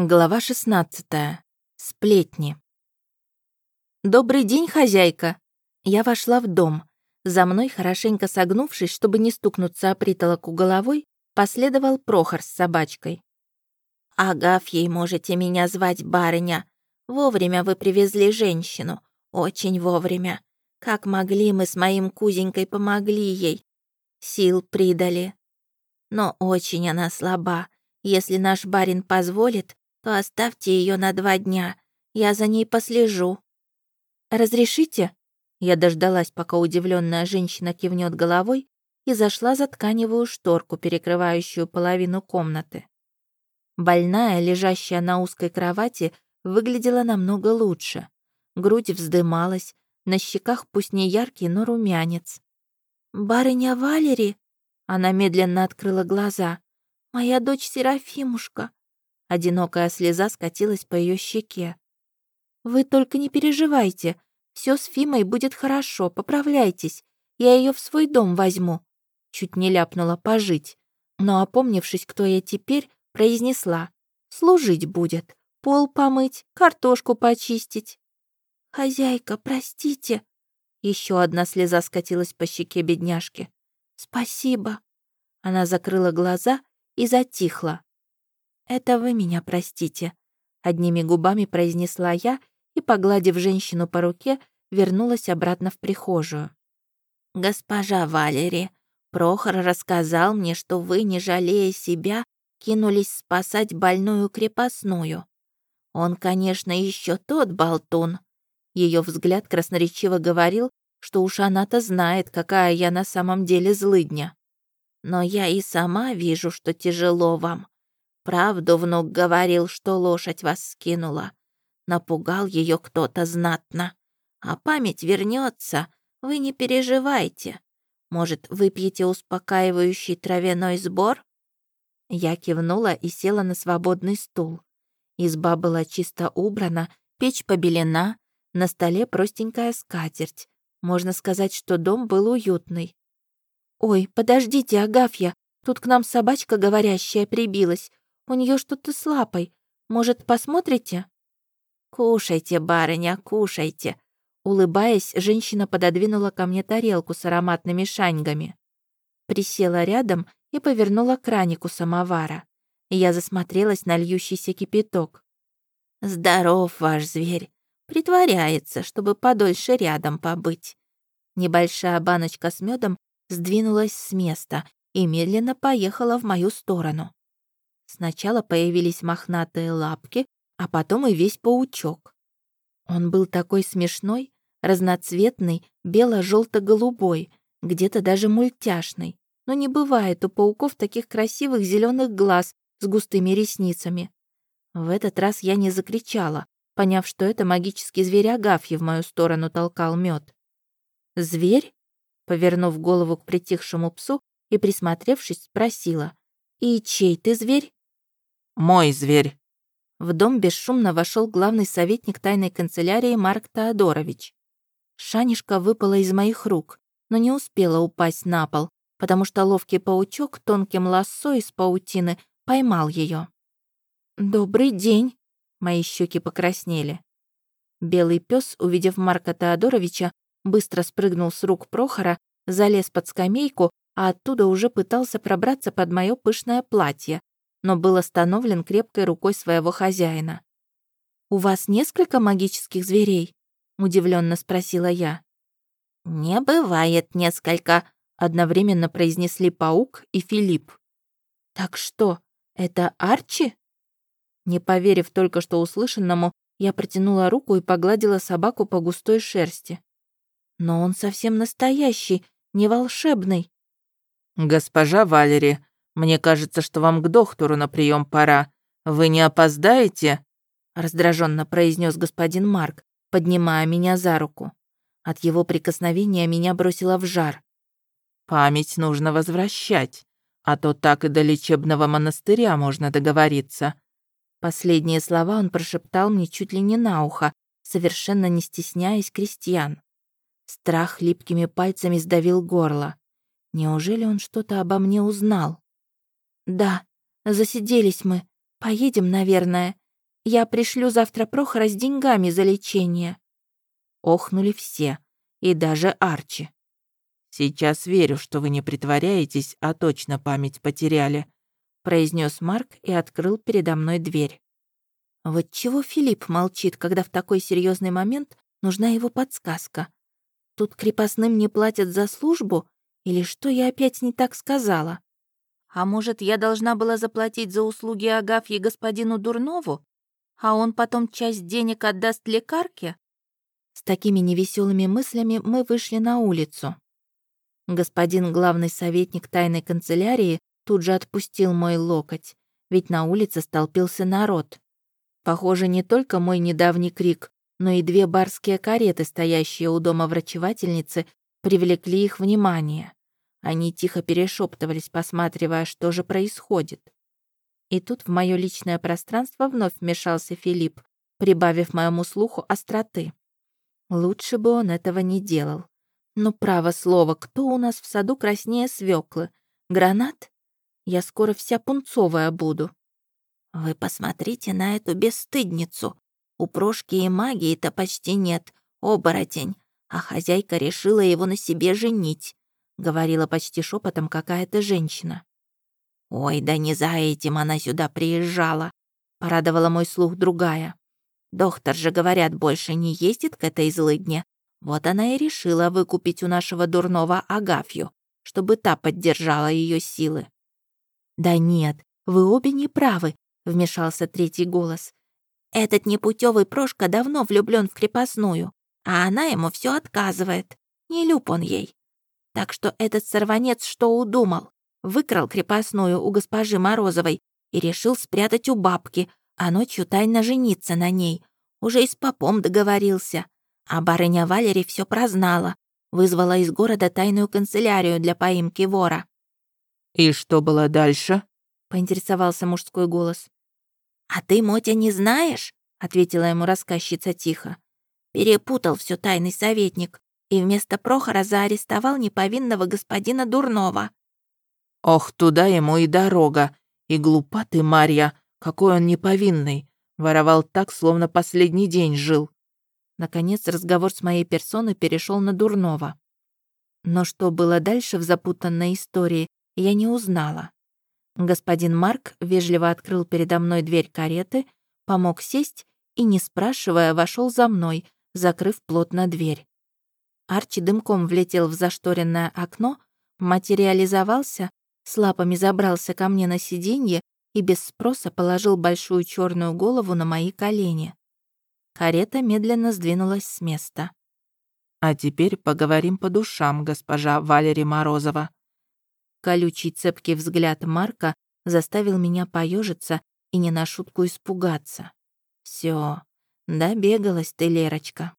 Глава 16. Сплетни. «Добрый день, хозяйка!» Я вошла в дом. За мной, хорошенько согнувшись, чтобы не стукнуться о притолоку головой, последовал Прохор с собачкой. «Агафьей можете меня звать барыня. Вовремя вы привезли женщину. Очень вовремя. Как могли мы с моим кузенькой помогли ей. Сил придали. Но очень она слаба. Если наш барин позволит, оставьте ее на два дня. Я за ней послежу». «Разрешите?» Я дождалась, пока удивленная женщина кивнет головой и зашла за тканевую шторку, перекрывающую половину комнаты. Больная, лежащая на узкой кровати, выглядела намного лучше. Грудь вздымалась, на щеках пусть не яркий, но румянец. «Барыня Валери?» Она медленно открыла глаза. «Моя дочь Серафимушка. Одинокая слеза скатилась по ее щеке. «Вы только не переживайте. Все с Фимой будет хорошо, поправляйтесь. Я ее в свой дом возьму». Чуть не ляпнула пожить. Но, опомнившись, кто я теперь, произнесла. «Служить будет. Пол помыть, картошку почистить». «Хозяйка, простите». Еще одна слеза скатилась по щеке бедняжки. «Спасибо». Она закрыла глаза и затихла. «Это вы меня простите», — одними губами произнесла я и, погладив женщину по руке, вернулась обратно в прихожую. «Госпожа Валери, Прохор рассказал мне, что вы, не жалея себя, кинулись спасать больную крепостную. Он, конечно, еще тот болтун». Ее взгляд красноречиво говорил, что уж она-то знает, какая я на самом деле злыдня. «Но я и сама вижу, что тяжело вам. Правду внук говорил, что лошадь вас скинула. Напугал ее кто-то знатно. А память вернется, вы не переживайте. Может, выпьете успокаивающий травяной сбор?» Я кивнула и села на свободный стул. Изба была чисто убрана, печь побелена, на столе простенькая скатерть. Можно сказать, что дом был уютный. «Ой, подождите, Агафья, тут к нам собачка говорящая прибилась. У нее что-то с лапой. Может, посмотрите?» «Кушайте, барыня, кушайте!» Улыбаясь, женщина пододвинула ко мне тарелку с ароматными шаньгами. Присела рядом и повернула кранику самовара. Я засмотрелась на льющийся кипяток. «Здоров ваш зверь. Притворяется, чтобы подольше рядом побыть». Небольшая баночка с медом сдвинулась с места и медленно поехала в мою сторону. Сначала появились мохнатые лапки, а потом и весь паучок. Он был такой смешной, разноцветный, бело желто голубой где-то даже мультяшный. Но не бывает у пауков таких красивых зеленых глаз с густыми ресницами. В этот раз я не закричала, поняв, что это магический зверь Агафьи в мою сторону толкал мед. «Зверь?» Повернув голову к притихшему псу и присмотревшись, спросила. «И чей ты зверь?» Мой зверь». В дом бесшумно вошел главный советник тайной канцелярии Марк Теодорович. Шанишка выпала из моих рук, но не успела упасть на пол, потому что ловкий паучок тонким лассо из паутины поймал ее. «Добрый день!» Мои щеки покраснели. Белый пес, увидев Марка Теодоровича, быстро спрыгнул с рук Прохора, залез под скамейку, а оттуда уже пытался пробраться под мое пышное платье, но был остановлен крепкой рукой своего хозяина. «У вас несколько магических зверей?» — удивленно спросила я. «Не бывает несколько», — одновременно произнесли Паук и Филипп. «Так что, это Арчи?» Не поверив только что услышанному, я протянула руку и погладила собаку по густой шерсти. «Но он совсем настоящий, не волшебный». «Госпожа Валери, мне кажется, что вам к доктору на прием пора. Вы не опоздаете?» раздраженно произнес господин Марк, поднимая меня за руку. От его прикосновения меня бросило в жар. «Память нужно возвращать, а то так и до лечебного монастыря можно договориться». Последние слова он прошептал мне чуть ли не на ухо, совершенно не стесняясь крестьян. Страх липкими пальцами сдавил горло. Неужели он что-то обо мне узнал? «Да, засиделись мы. Поедем, наверное. Я пришлю завтра Прохора с деньгами за лечение». Охнули все, и даже Арчи. «Сейчас верю, что вы не притворяетесь, а точно память потеряли», произнес Марк и открыл передо мной дверь. Вот чего Филипп молчит, когда в такой серьезный момент нужна его подсказка. Тут крепостным не платят за службу? Или что я опять не так сказала? А может, я должна была заплатить за услуги Агафьи господину Дурнову? А он потом часть денег отдаст лекарке? С такими невеселыми мыслями мы вышли на улицу. Господин главный советник тайной канцелярии тут же отпустил мой локоть, ведь на улице столпился народ. Похоже, не только мой недавний крик, но и две барские кареты, стоящие у дома врачевательницы, привлекли их внимание. Они тихо перешептывались, посматривая, что же происходит. И тут в мое личное пространство вновь вмешался Филипп, прибавив моему слуху остроты. Лучше бы он этого не делал. Но право слово, кто у нас в саду краснее свеклы? Гранат? Я скоро вся пунцовая буду. Вы посмотрите на эту бесстыдницу. У Прошки и магии-то почти нет, оборотень, а хозяйка решила его на себе женить говорила почти шепотом какая-то женщина. «Ой, да не за этим она сюда приезжала», — порадовала мой слух другая. «Доктор же, говорят, больше не ездит к этой злыдне. Вот она и решила выкупить у нашего дурного Агафью, чтобы та поддержала ее силы». «Да нет, вы обе не правы», — вмешался третий голос. «Этот непутевый Прошка давно влюблен в крепостную, а она ему все отказывает. Не люб он ей. Так что этот сорванец что удумал? Выкрал крепостную у госпожи Морозовой и решил спрятать у бабки, а ночью тайно жениться на ней. Уже и с попом договорился. А барыня Валери все прознала. Вызвала из города тайную канцелярию для поимки вора. «И что было дальше?» — поинтересовался мужской голос. «А ты, Мотя, не знаешь?» — ответила ему рассказчица тихо. «Перепутал все тайный советник и вместо Прохора заарестовал неповинного господина Дурнова. «Ох, туда ему и дорога! И глупа ты, Марья, какой он неповинный! Воровал так, словно последний день жил!» Наконец разговор с моей персоной перешел на Дурнова. Но что было дальше в запутанной истории, я не узнала. Господин Марк вежливо открыл передо мной дверь кареты, помог сесть и, не спрашивая, вошел за мной, закрыв плотно дверь. Арчи дымком влетел в зашторенное окно, материализовался, с лапами забрался ко мне на сиденье и без спроса положил большую черную голову на мои колени. Карета медленно сдвинулась с места. «А теперь поговорим по душам, госпожа Валерия Морозова». Колючий цепкий взгляд Марка заставил меня поежиться и не на шутку испугаться. Все, добегалась ты, Лерочка.